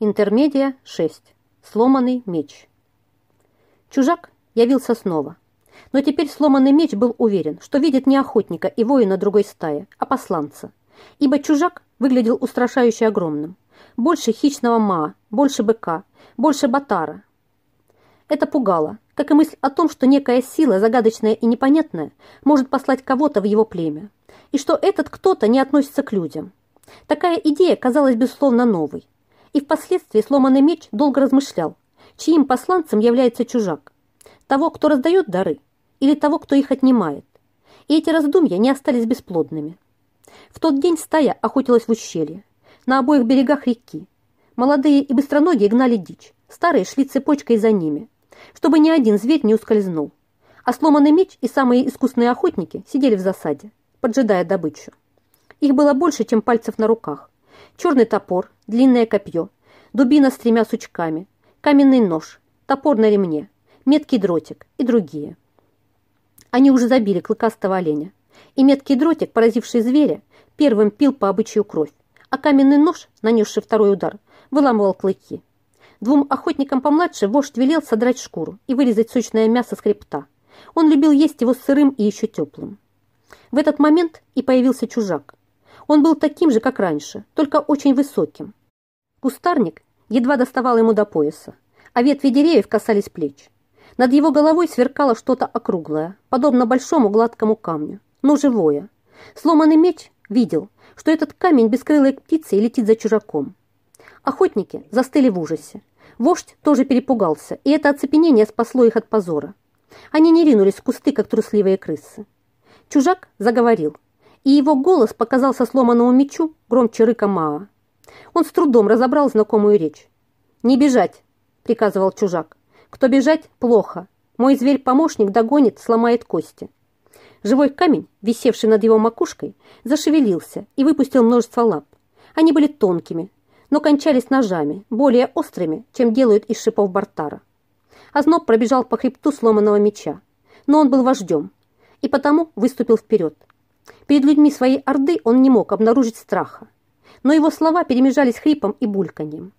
Интермедия 6. Сломанный меч. Чужак явился снова. Но теперь сломанный меч был уверен, что видит не охотника и воина другой стаи, а посланца. Ибо чужак выглядел устрашающе огромным. Больше хищного маа, больше быка, больше батара. Это пугало, как и мысль о том, что некая сила, загадочная и непонятная, может послать кого-то в его племя. И что этот кто-то не относится к людям. Такая идея казалась безусловно новой и впоследствии сломанный меч долго размышлял, чьим посланцем является чужак. Того, кто раздает дары, или того, кто их отнимает. И эти раздумья не остались бесплодными. В тот день стая охотилась в ущелье, на обоих берегах реки. Молодые и быстроногие гнали дичь, старые шли цепочкой за ними, чтобы ни один зверь не ускользнул. А сломанный меч и самые искусные охотники сидели в засаде, поджидая добычу. Их было больше, чем пальцев на руках, черный топор, длинное копье, дубина с тремя сучками, каменный нож, топор на ремне, меткий дротик и другие. Они уже забили клыкастого оленя, и меткий дротик, поразивший зверя, первым пил по обычаю кровь, а каменный нож, нанесший второй удар, выламывал клыки. Двум охотникам помладше вождь велел содрать шкуру и вырезать сочное мясо с хребта. Он любил есть его сырым и еще теплым. В этот момент и появился чужак. Он был таким же, как раньше, только очень высоким. Кустарник едва доставал ему до пояса, а ветви деревьев касались плеч. Над его головой сверкало что-то округлое, подобно большому гладкому камню, но живое. Сломанный меч видел, что этот камень бескрылой птицей летит за чужаком. Охотники застыли в ужасе. Вождь тоже перепугался, и это оцепенение спасло их от позора. Они не ринулись в кусты, как трусливые крысы. Чужак заговорил – и его голос показался сломанному мечу громче рыка Маа. Он с трудом разобрал знакомую речь. «Не бежать!» – приказывал чужак. «Кто бежать – плохо. Мой зверь-помощник догонит, сломает кости». Живой камень, висевший над его макушкой, зашевелился и выпустил множество лап. Они были тонкими, но кончались ножами, более острыми, чем делают из шипов бартара. Озноб пробежал по хребту сломанного меча, но он был вождем и потому выступил вперед. Перед людьми своей орды он не мог обнаружить страха, но его слова перемежались хрипом и бульканьем.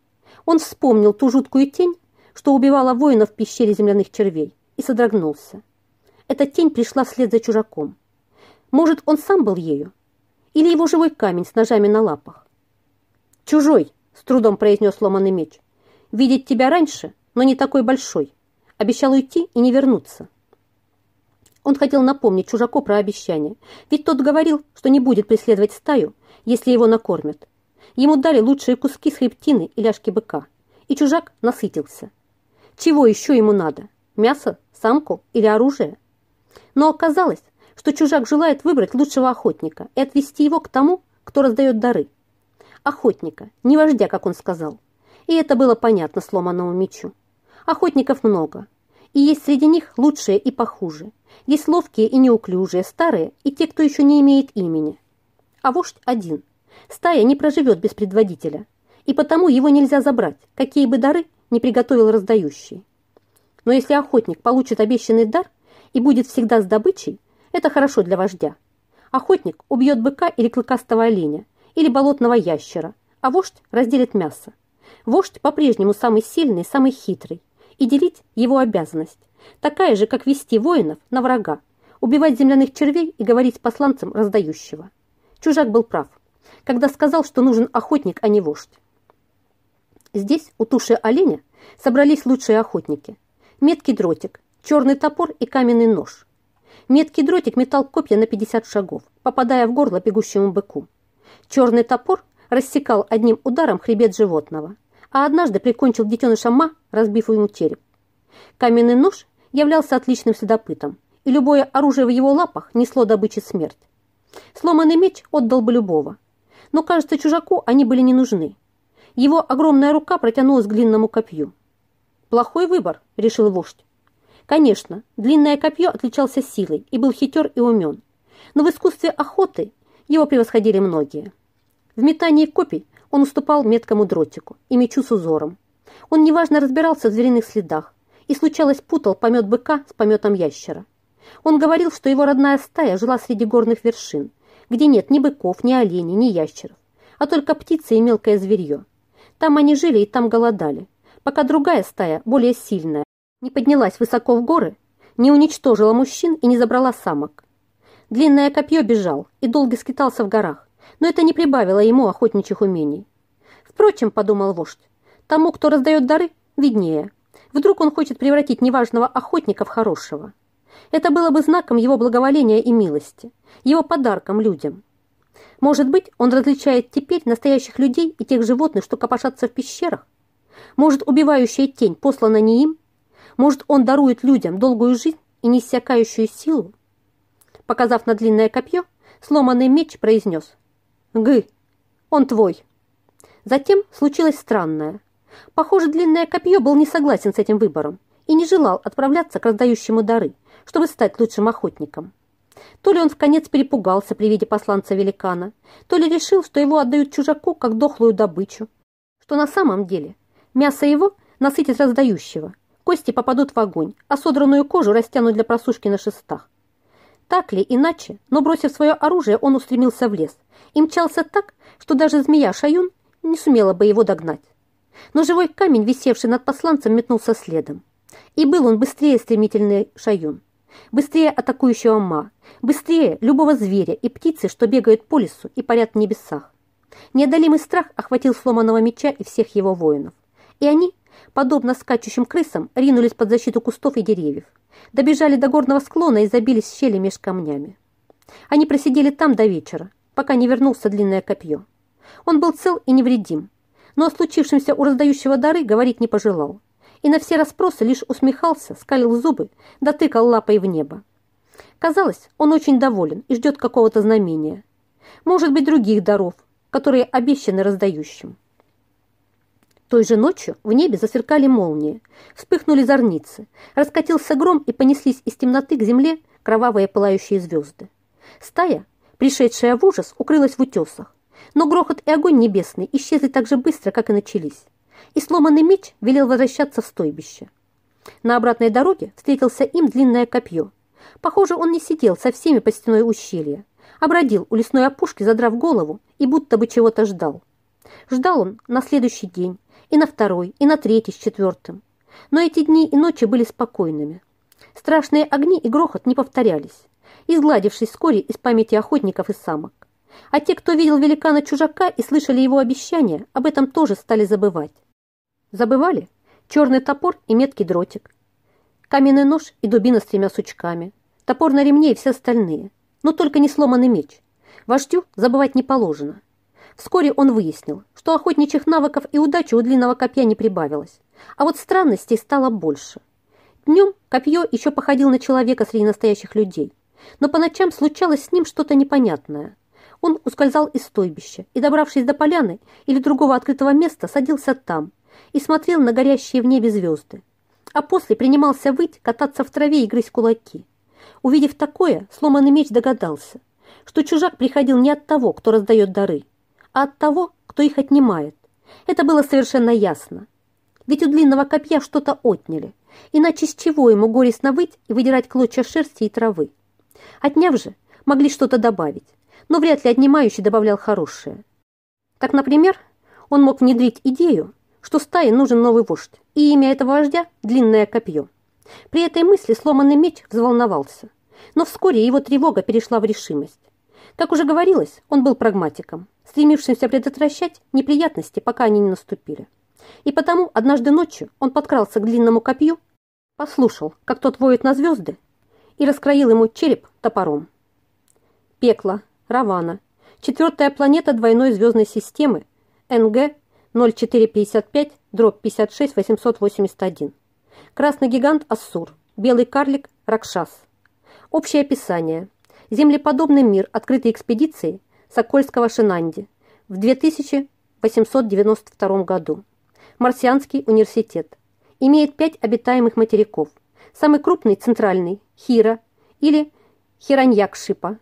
Он вспомнил ту жуткую тень, что убивала воина в пещере земляных червей, и содрогнулся. Эта тень пришла вслед за чужаком. Может, он сам был ею? Или его живой камень с ножами на лапах? «Чужой!» — с трудом произнес сломанный меч. «Видеть тебя раньше, но не такой большой. Обещал уйти и не вернуться». Он хотел напомнить чужаку про обещание, ведь тот говорил, что не будет преследовать стаю, если его накормят. Ему дали лучшие куски с хребтины и ляжки быка, и чужак насытился. Чего еще ему надо? Мясо, самку или оружие? Но оказалось, что чужак желает выбрать лучшего охотника и отвести его к тому, кто раздает дары. Охотника, не вождя, как он сказал. И это было понятно сломанному мечу. Охотников много, и есть среди них лучшие и похуже. Есть ловкие и неуклюжие, старые и те, кто еще не имеет имени. А вождь один. Стая не проживет без предводителя, и потому его нельзя забрать, какие бы дары не приготовил раздающий. Но если охотник получит обещанный дар и будет всегда с добычей, это хорошо для вождя. Охотник убьет быка или клыкастого оленя, или болотного ящера, а вождь разделит мясо. Вождь по-прежнему самый сильный, самый хитрый, и делить его обязанность, такая же, как вести воинов на врага, убивать земляных червей и говорить с посланцем раздающего. Чужак был прав, когда сказал, что нужен охотник, а не вождь. Здесь, у туши оленя, собрались лучшие охотники. Меткий дротик, черный топор и каменный нож. Меткий дротик метал копья на 50 шагов, попадая в горло бегущему быку. Черный топор рассекал одним ударом хребет животного – а однажды прикончил детеныша Ма, разбив ему череп. Каменный нож являлся отличным следопытом, и любое оружие в его лапах несло добыче смерть. Сломанный меч отдал бы любого, но, кажется, чужаку они были не нужны. Его огромная рука протянулась к длинному копью. «Плохой выбор», — решил вождь. Конечно, длинное копье отличался силой и был хитер и умен, но в искусстве охоты его превосходили многие. В метании копий он уступал меткому дротику и мечу с узором. Он неважно разбирался в звериных следах и, случалось, путал помет быка с пометом ящера. Он говорил, что его родная стая жила среди горных вершин, где нет ни быков, ни оленей, ни ящеров, а только птицы и мелкое зверье. Там они жили и там голодали, пока другая стая, более сильная, не поднялась высоко в горы, не уничтожила мужчин и не забрала самок. Длинное копье бежал и долго скитался в горах, но это не прибавило ему охотничьих умений. Впрочем, подумал вождь, тому, кто раздает дары, виднее. Вдруг он хочет превратить неважного охотника в хорошего. Это было бы знаком его благоволения и милости, его подарком людям. Может быть, он различает теперь настоящих людей и тех животных, что копошатся в пещерах? Может, убивающая тень послана не им? Может, он дарует людям долгую жизнь и неиссякающую силу? Показав на длинное копье, сломанный меч произнес «Гы, он твой». Затем случилось странное. Похоже, длинное копье был не согласен с этим выбором и не желал отправляться к раздающему дары, чтобы стать лучшим охотником. То ли он в конец перепугался при виде посланца великана, то ли решил, что его отдают чужаку как дохлую добычу, что на самом деле мясо его насытит раздающего, кости попадут в огонь, а содранную кожу растянут для просушки на шестах. Так ли, иначе, но бросив свое оружие, он устремился в лес и мчался так, что даже змея Шаюн не сумела бы его догнать. Но живой камень, висевший над посланцем, метнулся следом. И был он быстрее стремительный Шаюн, быстрее атакующего Ма, быстрее любого зверя и птицы, что бегают по лесу и парят в небесах. Неодолимый страх охватил сломанного меча и всех его воинов. И они, подобно скачущим крысам, ринулись под защиту кустов и деревьев добежали до горного склона и забились в щели меж камнями. Они просидели там до вечера, пока не вернулся длинное копье. Он был цел и невредим, но о случившемся у раздающего дары говорить не пожелал. И на все расспросы лишь усмехался, скалил зубы, дотыкал лапой в небо. Казалось, он очень доволен и ждет какого-то знамения. Может быть, других даров, которые обещаны раздающим. Той же ночью в небе засверкали молнии, вспыхнули зорницы, раскатился гром и понеслись из темноты к земле кровавые пылающие звезды. Стая, пришедшая в ужас, укрылась в утесах, но грохот и огонь небесный исчезли так же быстро, как и начались, и сломанный меч велел возвращаться в стойбище. На обратной дороге встретился им длинное копье. Похоже, он не сидел со всеми по стеной ущелья, а бродил у лесной опушки, задрав голову, и будто бы чего-то ждал. Ждал он на следующий день, и на второй, и на третий с четвертым. Но эти дни и ночи были спокойными. Страшные огни и грохот не повторялись, изгладившись вскоре из памяти охотников и самок. А те, кто видел великана-чужака и слышали его обещания, об этом тоже стали забывать. Забывали черный топор и меткий дротик, каменный нож и дубина с тремя сучками, топор на ремне и все остальные, но только не сломанный меч. Вождю забывать не положено – Вскоре он выяснил, что охотничьих навыков и удачи у длинного копья не прибавилось, а вот странностей стало больше. Днем копье еще походил на человека среди настоящих людей, но по ночам случалось с ним что-то непонятное. Он ускользал из стойбища и, добравшись до поляны или другого открытого места, садился там и смотрел на горящие в небе звезды. А после принимался выть, кататься в траве и грызть кулаки. Увидев такое, сломанный меч догадался, что чужак приходил не от того, кто раздает дары, а от того, кто их отнимает. Это было совершенно ясно. Ведь у длинного копья что-то отняли, иначе с чего ему горестно выть и выдирать клочья шерсти и травы? Отняв же, могли что-то добавить, но вряд ли отнимающий добавлял хорошее. Так, например, он мог внедрить идею, что стае нужен новый вождь, и имя этого вождя – длинное копье. При этой мысли сломанный меч взволновался, но вскоре его тревога перешла в решимость. Как уже говорилось, он был прагматиком стремившимся предотвращать неприятности, пока они не наступили. И потому однажды ночью он подкрался к длинному копью, послушал, как тот воет на звезды, и раскроил ему череп топором. Пекло, Равана, четвертая планета двойной звездной системы, НГ 0455, дробь 56 881. Красный гигант Ассур, белый карлик Ракшас. Общее описание. Землеподобный мир, открытый экспедицией Сокольского Шинанди в 2892 году. Марсианский университет. Имеет пять обитаемых материков. Самый крупный – центральный, Хира или Хираньякшипа.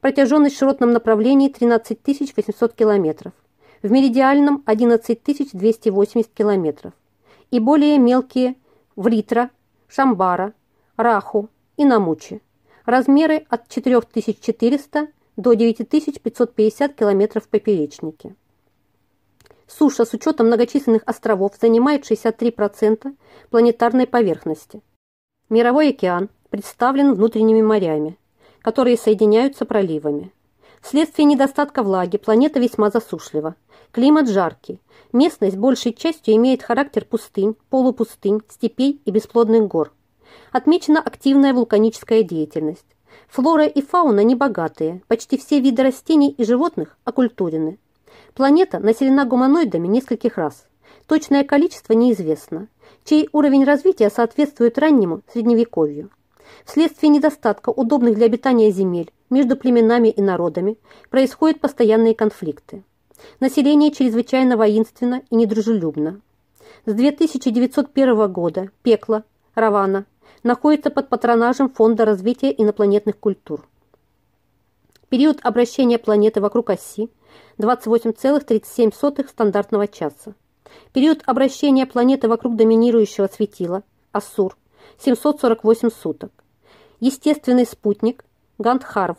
Протяженность в широтном направлении 13 800 километров. В меридиальном 11 280 километров. И более мелкие Вритра, Шамбара, Раху и Намучи. Размеры от 4400 до 9550 км в поперечнике. Суша с учетом многочисленных островов занимает 63% планетарной поверхности. Мировой океан представлен внутренними морями, которые соединяются проливами. Вследствие недостатка влаги планета весьма засушлива. Климат жаркий. Местность большей частью имеет характер пустынь, полупустынь, степей и бесплодных гор. Отмечена активная вулканическая деятельность. Флора и фауна небогатые, почти все виды растений и животных оккультурены. Планета населена гуманоидами нескольких раз. Точное количество неизвестно, чей уровень развития соответствует раннему средневековью. Вследствие недостатка удобных для обитания земель между племенами и народами происходят постоянные конфликты. Население чрезвычайно воинственно и недружелюбно. С 2901 года пекло, Равана, находится под патронажем Фонда развития инопланетных культур. Период обращения планеты вокруг оси 28,37 стандартного часа. Период обращения планеты вокруг доминирующего светила Ассур 748 суток. Естественный спутник Гандхарв.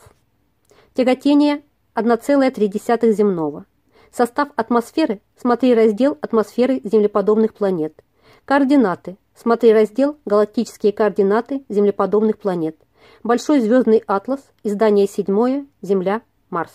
Тяготение 1,3 земного. Состав атмосферы. Смотри раздел атмосферы землеподобных планет. Координаты. Смотри раздел «Галактические координаты землеподобных планет». Большой звездный атлас. Издание седьмое. Земля. Марс.